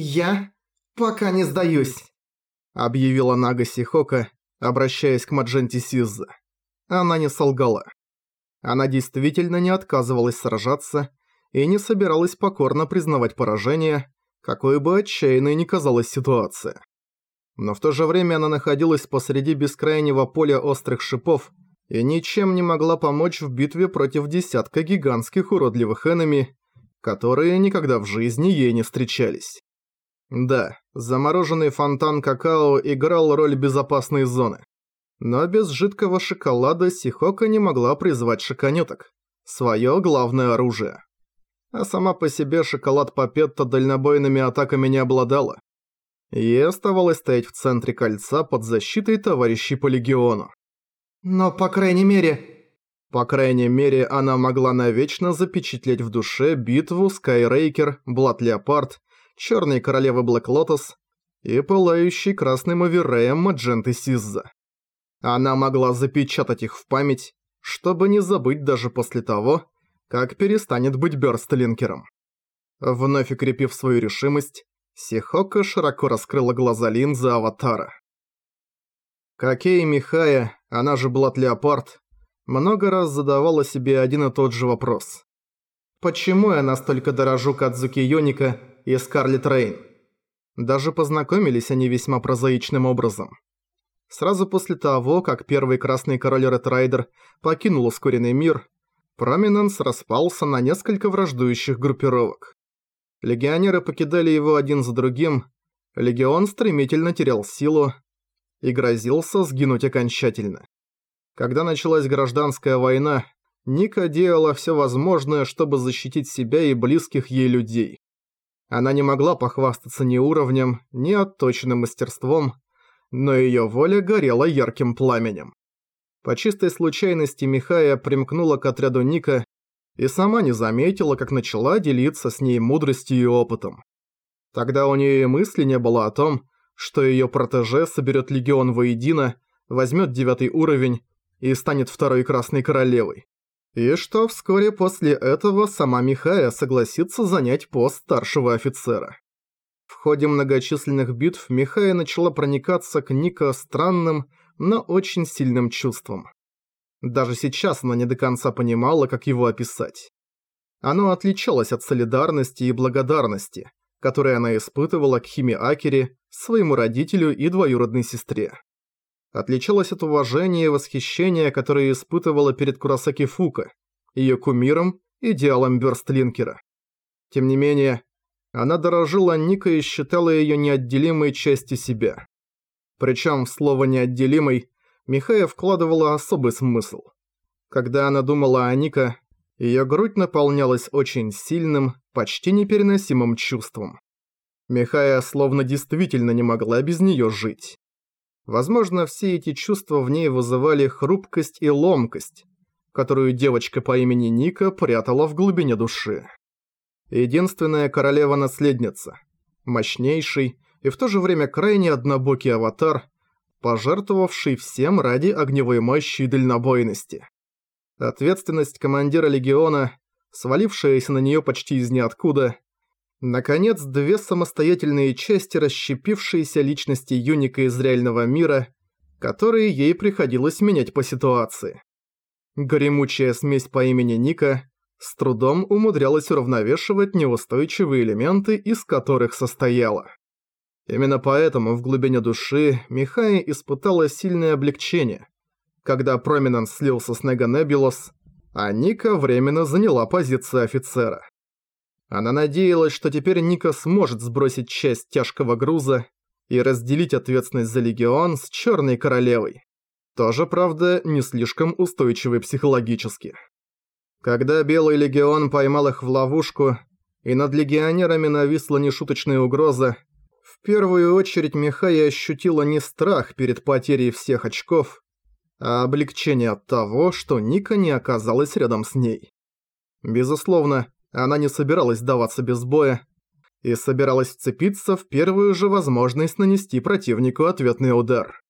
«Я пока не сдаюсь», — объявила Нага Сихока, обращаясь к Мадженти Сизза. Она не солгала. Она действительно не отказывалась сражаться и не собиралась покорно признавать поражение, какой бы отчаянной ни казалась ситуация. Но в то же время она находилась посреди бескрайнего поля острых шипов и ничем не могла помочь в битве против десятка гигантских уродливых энеми, которые никогда в жизни ей не встречались. Да, замороженный фонтан какао играл роль безопасной зоны. Но без жидкого шоколада Сихока не могла призвать шоконеток. Своё главное оружие. А сама по себе шоколад Папетта дальнобойными атаками не обладала. Ей оставалось стоять в центре кольца под защитой товарищей по легиону. Но по крайней мере... По крайней мере, она могла навечно запечатлеть в душе битву Скайрейкер, Блат Леопард, Черной Королевы Блэк Лотос и пылающий красным овереем Мадженты Сизза. Она могла запечатать их в память, чтобы не забыть даже после того, как перестанет быть Бёрстлинкером. Вновь укрепив свою решимость, Сихока широко раскрыла глаза линзы Аватара. Какей Михая, она же Blood Leopard, много раз задавала себе один и тот же вопрос. Почему я настолько дорожу Кадзуки Йоника и Scarlet Rain? Даже познакомились они весьма прозаичным образом. Сразу после того, как первый Красный Король Red Rider покинул ускоренный мир, Prominence распался на несколько враждующих группировок. Легионеры покидали его один за другим, Легион стремительно терял силу и грозился сгинуть окончательно. Когда началась гражданская война, Ника делала все возможное, чтобы защитить себя и близких ей людей. Она не могла похвастаться ни уровнем, ни отточенным мастерством, но ее воля горела ярким пламенем. По чистой случайности Михая примкнула к отряду Ника и сама не заметила, как начала делиться с ней мудростью и опытом. Тогда у нее и мысли не было о том, что ее протеже соберет легион воедино, возьмет девятый уровень и станет второй Красной Королевой. И что вскоре после этого сама Михая согласится занять пост старшего офицера. В ходе многочисленных битв Михая начала проникаться к Ника странным, но очень сильным чувством. Даже сейчас она не до конца понимала, как его описать. Оно отличалось от солидарности и благодарности, которые она испытывала к Химе Акере, своему родителю и двоюродной сестре отличалась от уважения и восхищения, которое испытывала перед Курасаки Фука, ее кумиром, идеалом Бёрстлинкера. Тем не менее, она дорожила Ника и считала ее неотделимой частью себя. Причем в слово «неотделимой» Михая вкладывала особый смысл. Когда она думала о Ника, ее грудь наполнялась очень сильным, почти непереносимым чувством. Михая словно действительно не могла без нее жить. Возможно, все эти чувства в ней вызывали хрупкость и ломкость, которую девочка по имени Ника прятала в глубине души. Единственная королева-наследница, мощнейший и в то же время крайне однобокий аватар, пожертвовавший всем ради огневой мощи и дальнобойности. Ответственность командира легиона, свалившаяся на нее почти из ниоткуда, Наконец, две самостоятельные части расщепившиеся личности Юника из реального мира, которые ей приходилось менять по ситуации. Гремучая смесь по имени Ника с трудом умудрялась уравновешивать неустойчивые элементы, из которых состояла. Именно поэтому в глубине души Михая испытала сильное облегчение, когда Проминенс слился с Нега Небулос, а Ника временно заняла позицию офицера. Она надеялась, что теперь Ника сможет сбросить часть тяжкого груза и разделить ответственность за Легион с Черной Королевой. Тоже, правда, не слишком устойчивый психологически. Когда Белый Легион поймал их в ловушку, и над легионерами нависла нешуточная угроза, в первую очередь Михая ощутила не страх перед потерей всех очков, а облегчение от того, что Ника не оказалась рядом с ней. Безусловно, она не собиралась сдаваться без боя и собиралась вцепиться в первую же возможность нанести противнику ответный удар.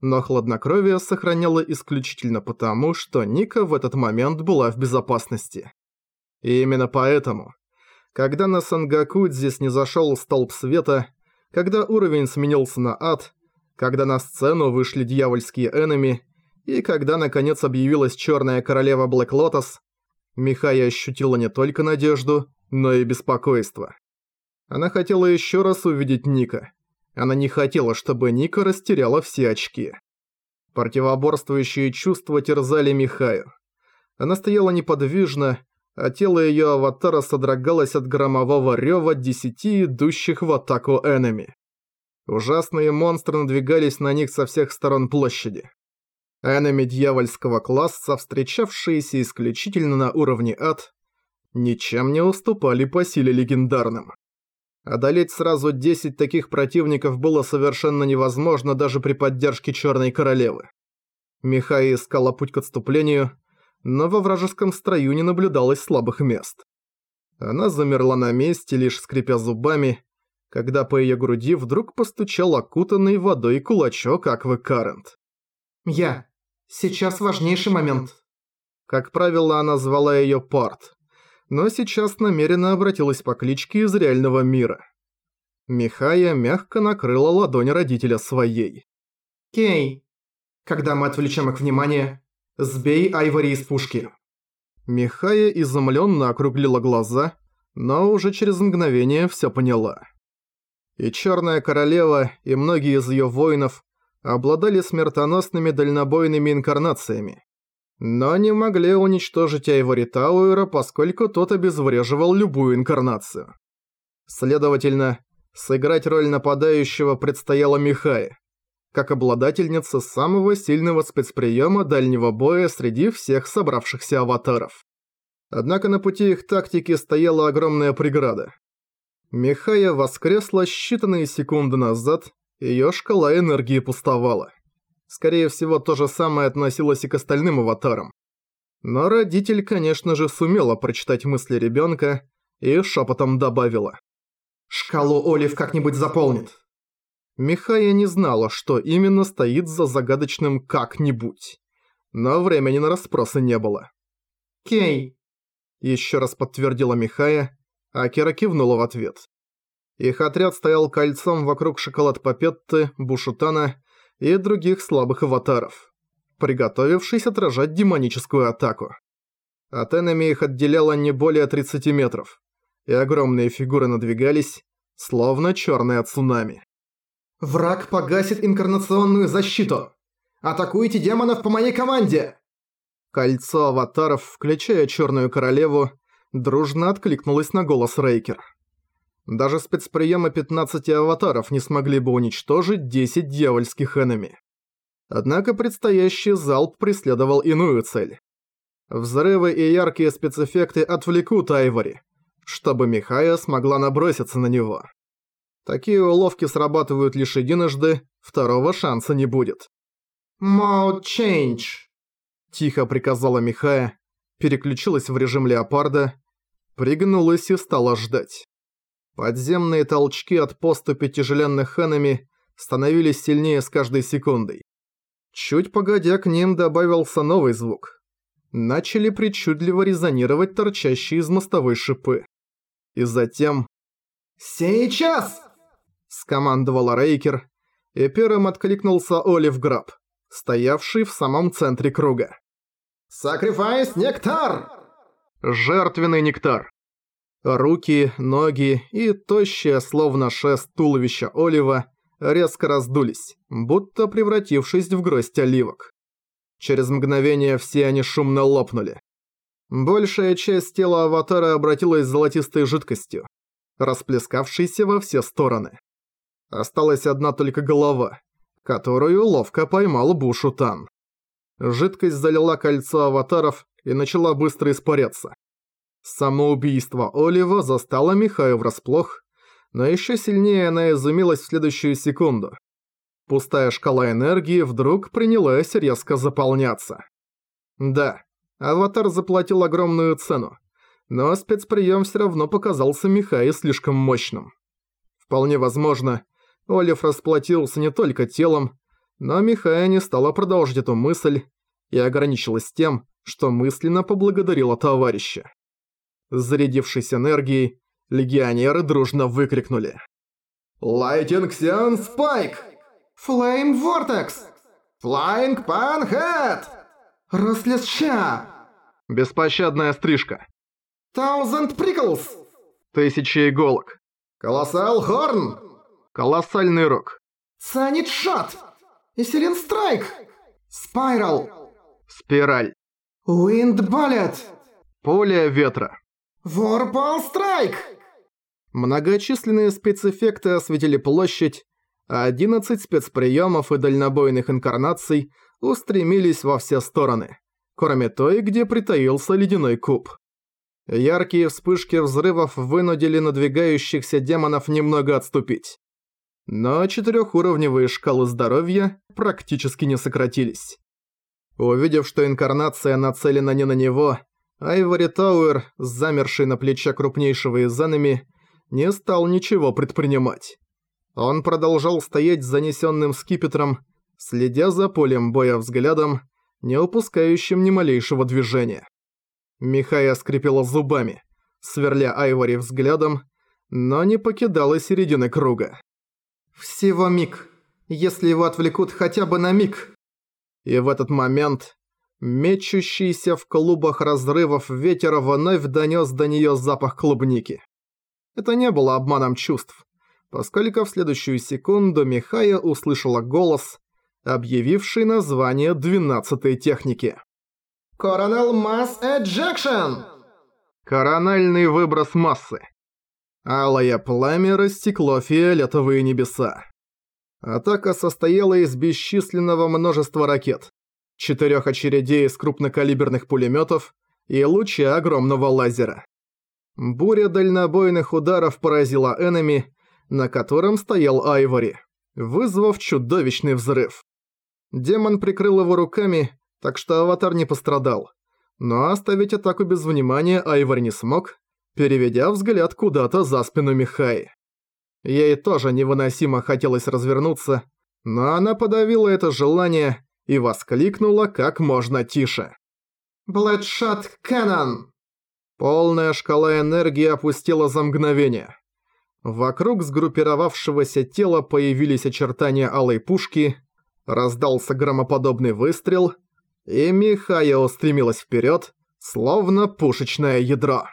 Но хладнокровие сохраняло исключительно потому, что Ника в этот момент была в безопасности. И именно поэтому, Когда на Сангакудзе снизошёл столб света, когда уровень сменился на ад, когда на сцену вышли дьявольские энеми, и когда наконец объявилась Чёрная Королева Блэк Лотос, Михая ощутила не только надежду, но и беспокойство. Она хотела ещё раз увидеть Ника. Она не хотела, чтобы Ника растеряла все очки. Противоборствующие чувства терзали Михаю. Она стояла неподвижно, а тело её аватара содрогалось от громового рёва десяти идущих в атаку энеми. Ужасные монстры надвигались на них со всех сторон площади. Энеми дьявольского класса, встречавшиеся исключительно на уровне ад, ничем не уступали по силе легендарным. Одолеть сразу 10 таких противников было совершенно невозможно даже при поддержке Черной Королевы. Михай искала путь к отступлению, но во вражеском строю не наблюдалось слабых мест. Она замерла на месте, лишь скрипя зубами, когда по ее груди вдруг постучал окутанный водой кулачок Аквы Карент. «Я. Сейчас важнейший момент». Как правило, она звала ее Парт, но сейчас намеренно обратилась по кличке из реального мира. Михая мягко накрыла ладонь родителя своей. «Кей, когда мы отвлечем их внимание, Сбей Айвори из пушки. Михая изумленно округлила глаза, но уже через мгновение все поняла. И Черная Королева, и многие из ее воинов обладали смертоносными дальнобойными инкарнациями. Но не могли уничтожить Айвори Тауэра, поскольку тот обезвреживал любую инкарнацию. Следовательно, сыграть роль нападающего предстояло Михае как обладательница самого сильного спецприема дальнего боя среди всех собравшихся аватаров. Однако на пути их тактики стояла огромная преграда. Михая воскресла считанные секунды назад, её шкала энергии пустовала. Скорее всего, то же самое относилось и к остальным аватарам. Но родитель, конечно же, сумела прочитать мысли ребёнка и шепотом добавила. «Шкалу Олив как-нибудь заполнит». Михая не знала, что именно стоит за загадочным «как-нибудь». Но времени на расспросы не было. «Кей!» Еще раз подтвердила Михая, а Кира кивнула в ответ. Их отряд стоял кольцом вокруг шоколад Папетты, Бушутана и других слабых аватаров, приготовившись отражать демоническую атаку. От энеми их отделяло не более 30 метров, и огромные фигуры надвигались, словно черные цунами. Враг погасит инкарнационную защиту. Атакуйте демонов по моей команде!» Кольцо аватаров, включая Черную Королеву, дружно откликнулось на голос Рейкер. Даже спецприемы 15 аватаров не смогли бы уничтожить 10 дьявольских энеми. Однако предстоящий залп преследовал иную цель. Взрывы и яркие спецэффекты отвлекут Айвори, чтобы Михая смогла наброситься на него. Такие уловки срабатывают лишь единожды, второго шанса не будет. «Mode change», – тихо приказала Михая, переключилась в режим леопарда, пригнулась и стала ждать. Подземные толчки от поступи тяжеленных хэнами становились сильнее с каждой секундой. Чуть погодя к ним добавился новый звук. Начали причудливо резонировать торчащие из мостовой шипы. И затем... «Сейчас!» скомандовала Рейкер, и первым откликнулся Олив Граб, стоявший в самом центре круга. «Сакрифайс нектар!» Жертвенный нектар. Руки, ноги и тощее, словно шест туловища Олива, резко раздулись, будто превратившись в гроздь оливок. Через мгновение все они шумно лопнули. Большая часть тела аватара обратилась золотистой жидкостью, расплескавшейся во все стороны. Осталась одна только голова, которую ловко поймал Бушутан. Жидкость залила кольцо аватаров и начала быстро испаряться. Самоубийство Олива застало Михаю врасплох, но еще сильнее она изумилась в следующую секунду. Пустая шкала энергии вдруг принялась резко заполняться. Да, аватар заплатил огромную цену, но спецприем все равно показался Михае слишком мощным. Вполне возможно, Олив расплатился не только телом, но Михая не стала продолжить эту мысль и ограничилась тем, что мысленно поблагодарила товарища. Зарядившись энергией, Легионеры дружно выкрикнули. «Лайтинг Сиан Спайк! Флейм Вортекс! Флайнг Панхэт! Рослес Ща! Беспощадная стрижка. Таузенд Приклс! Тысячи иголок. Колоссал Хорн! Колоссальный рок. Санит Шот! Исерин Страйк! Спайрал! Спираль. Уинд Балет! Поле ветра. Ворпал Страйк! Многочисленные спецэффекты осветили площадь, а 11 спецприемов и дальнобойных инкарнаций устремились во все стороны, кроме той, где притаился ледяной куб. Яркие вспышки взрывов вынудили надвигающихся демонов немного отступить. Но четырехуровневые шкалы здоровья практически не сократились. Увидев, что инкарнация нацелена не на него, Айвори Тауэр, замерший на плече крупнейшего из энеми, не стал ничего предпринимать. Он продолжал стоять с занесенным скипетром, следя за полем боя взглядом, не упускающим ни малейшего движения. Михая скрипела зубами, сверля Айвори взглядом, но не покидала середины круга. Всего миг. Если его отвлекут хотя бы на миг. И в этот момент мечущийся в клубах разрывов ветер вновь донес до нее запах клубники. Это не было обманом чувств, поскольку в следующую секунду Михая услышала голос, объявивший название двенадцатой техники. Coronal Mass Ejection! Корональный выброс массы. Алое пламя растекло фиолетовые небеса. Атака состояла из бесчисленного множества ракет, четырех очередей из крупнокалиберных пулеметов и луча огромного лазера. Буря дальнобойных ударов поразила энеми, на котором стоял Айвори, вызвав чудовищный взрыв. Демон прикрыл его руками, так что аватар не пострадал. Но оставить атаку без внимания Айвори не смог, переведя взгляд куда-то за спину Михаи. Ей тоже невыносимо хотелось развернуться, но она подавила это желание и воскликнула как можно тише. «Блэдшот Кэнон!» Полная шкала энергии опустила за мгновение. Вокруг сгруппировавшегося тела появились очертания алой пушки, раздался громоподобный выстрел, и Михая устремилась вперед, словно пушечное ядро.